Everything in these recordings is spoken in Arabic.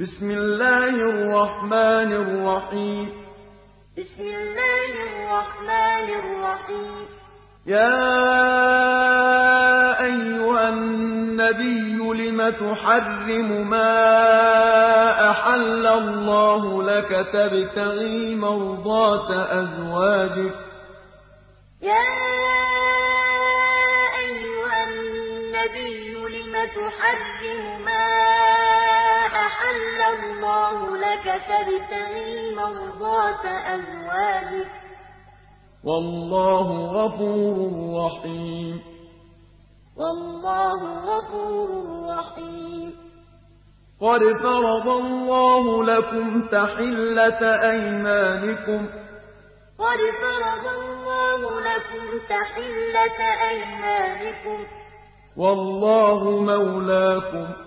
بسم الله الرحمن الرحيم. بسم الله الرحمن الرحيم. يا أيها النبي لم تحرم ما أحل الله لك تبتغي مرضات أزواجك. يا أيها النبي لم تحرم ما الله لك تبتغي مرضات أزواجك. والله غفور رحيم. والله غفور رحيم. قد فرض الله لكم تحلة أيمانكم. قد فرض الله لكم تحلة أيمانكم. والله مولاكم.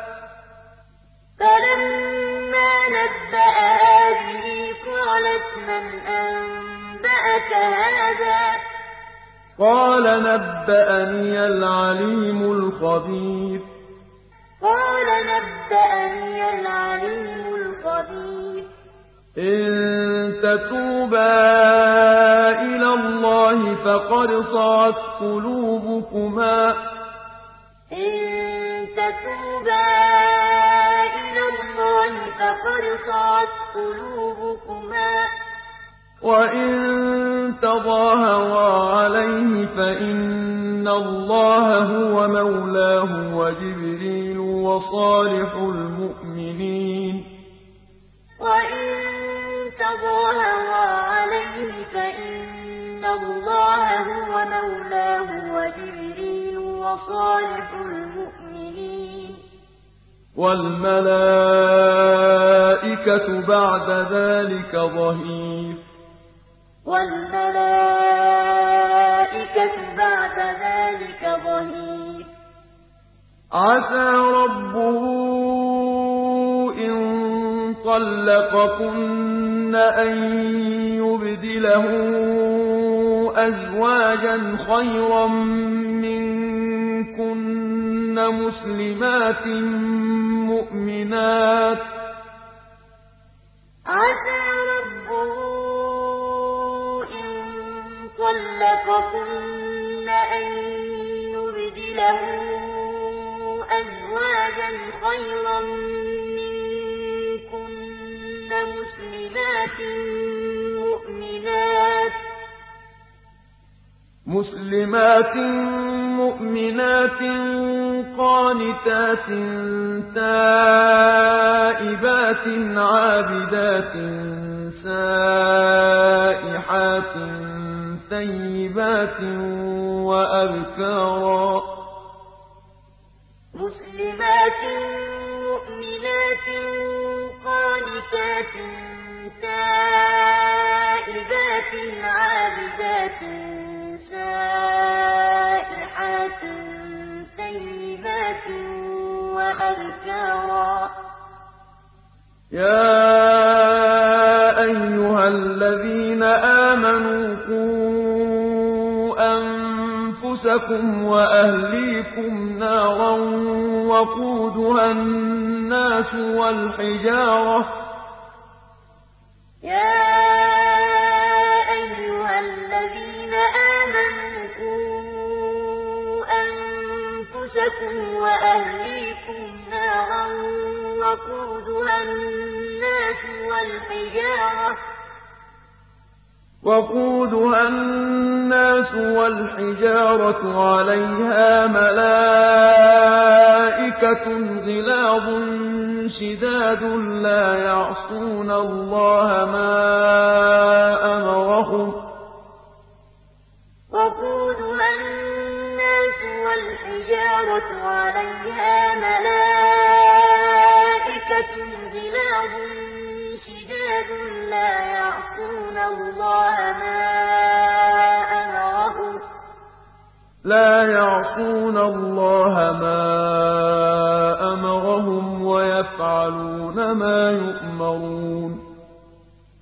فلما نبأها به قالت من أنبأك هذا؟ قال نبأني العليم الخبير. قال نبأني العليم الخبير. إن تتوبا إلى الله فقد صعت قلوبكما. فقد صعت قلوبكما. وإن تظاهرا عليه فإن الله هو مولاه وجبريل وصالح المؤمنين. وإن تظاهرا عليه فإن الله هو مولاه وجبريل وصالح المؤمنين والملائكة بعد ذلك ظهير. والملائكة بعد ذلك ظهير. عسى ربه إن طلقكن أن يبدله أزواجا خيرا مسلمات مؤمنات. عسى ربه إن طلقكن أن يبدله أزواجا خيرا منكن مسلمات مؤمنات. مسلمات مؤمنات قانتات تائبات عابدات سائحات ثيبات وأبكارا مسلمات مؤمنات قانتات تائبات عابدات سائحات يا أيها الذين آمنوا قوا أنفسكم وأهليكم نارا وقودها الناس والحجارة أنفسكم وأهليكم نارا وقودها الناس والحجارة وقودها الناس والحجارة عليها ملائكة غلاظ شداد لا يعصون الله ما أمرهم والحجارة عليها ملائكة غلاظ شداد لا يعصون الله ما أمرهم. لا يعصون الله ما أمرهم ويفعلون ما يؤمرون.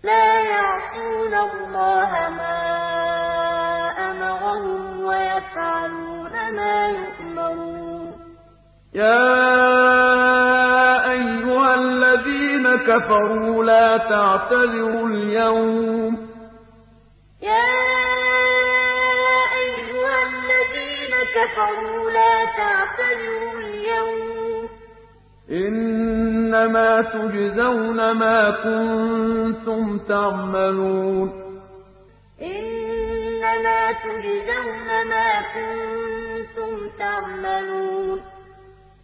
لا يعصون الله ما يا أيها الذين كفروا لا تعتذروا اليوم إنما تجزون ما كنتم تعملون إنما تجزون ما كنتم تعملون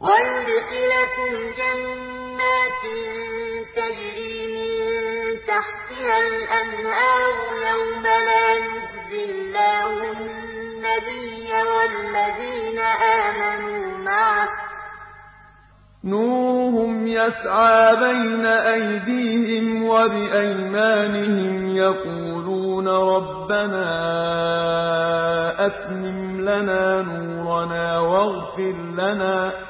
ويدخلكم جنات تجري من تحتها الأنهار يوم لا يخزي الله النبي والذين آمنوا معه نورهم يسعى بين أيديهم وبأيمانهم يقولون ربنا أتمم لنا نورنا واغفر لنا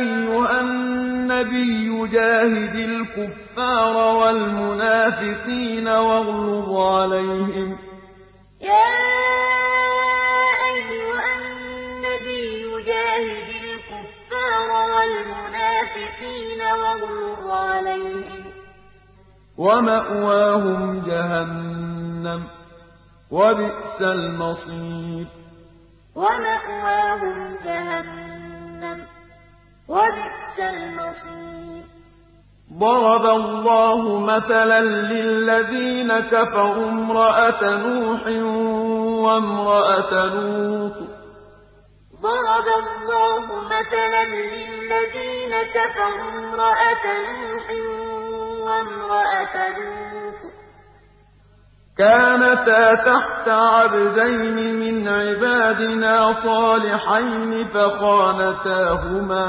أيها النبي جاهد الكفار والمنافقين واغلظ عليهم. يا أيها النبي جاهد الكفار والمنافقين واغلظ عليهم. ومأواهم جهنم وبئس المصير. ضرب الله مثلا للذين كفروا امرأة نوح وامرأة لوط. ضرب الله مثلا للذين كفروا امرأة نوح وامرأة لوط. كانتا تحت عبدين من عبادنا صالحين فخانتاهما.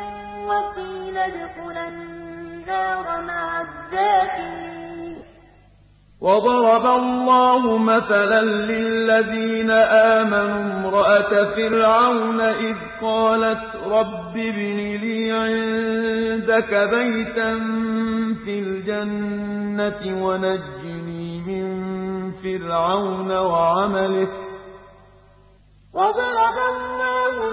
وقيل ادخلا النار مع الداخلين. وضرب الله مثلا للذين آمنوا امرأة فرعون إذ قالت رب ابن لي عندك بيتا في الجنة ونجني من فرعون وعمله. وضرب الله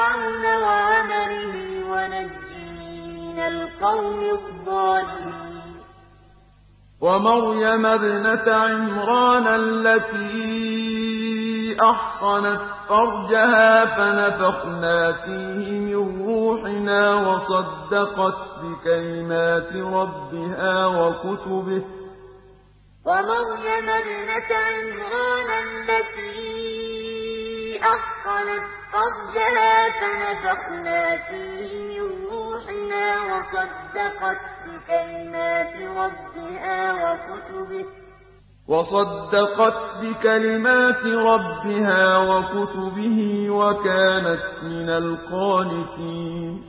فرعون وعمله ونجني من القوم الظالمين. ومريم ابنة عمران التي أحصنت فرجها فنفخنا فيه من روحنا وصدقت بكلمات ربها وكتبه. ومريم ابنة عمران التي أحصنت فرجها فنفخنا فيه من روحنا وصدقت بكلمات ربها وكتبه وصدقت بكلمات ربها وكتبه وكانت من القانتين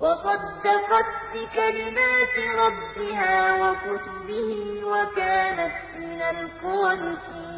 وصدقت بكلمات ربها وكتبه وكانت من القانتين